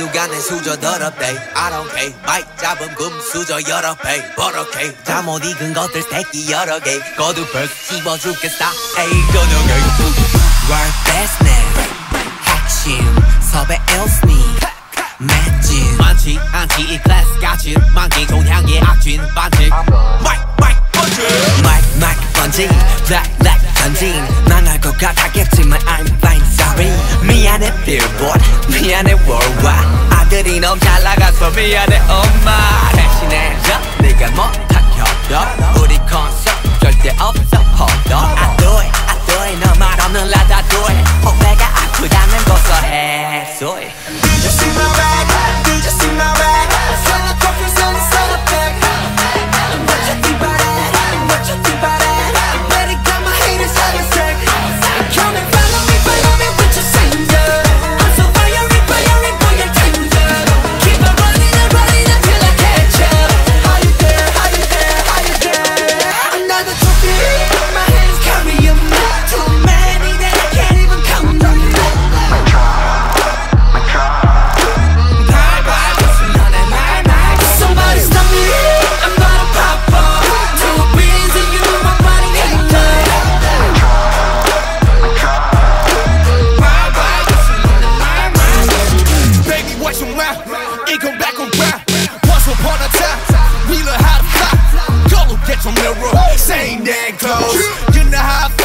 누가 내 수저 더럽대? I don't care. 마이크 잡음 금수저 여럿 패. 버럭해 잠못 익은 것들 새끼 여러 개. 거듭해서 씹어줄게 스타의 저녁에. World business. 핵심. 섭외 일순위 매진 많지 않지. 이 클래스 같이 만기 종향의 악진 반칙. Mic mic bungee. Mic mic bungee. Bright light 전진. 망할 것 같았겠지만 I'm fine sorry 미안해 billboard 미안해 worldwide. 아들이 너무 잘 나가서 미안해 엄마. 대신해줘 네가 못한 협력 우리 콘서트 절대 없어 hold on. I do it I do it 너말 없는 라다 do it 어깨가 아프다는 고소해 소리 funeral. Same damn clothes. You know how I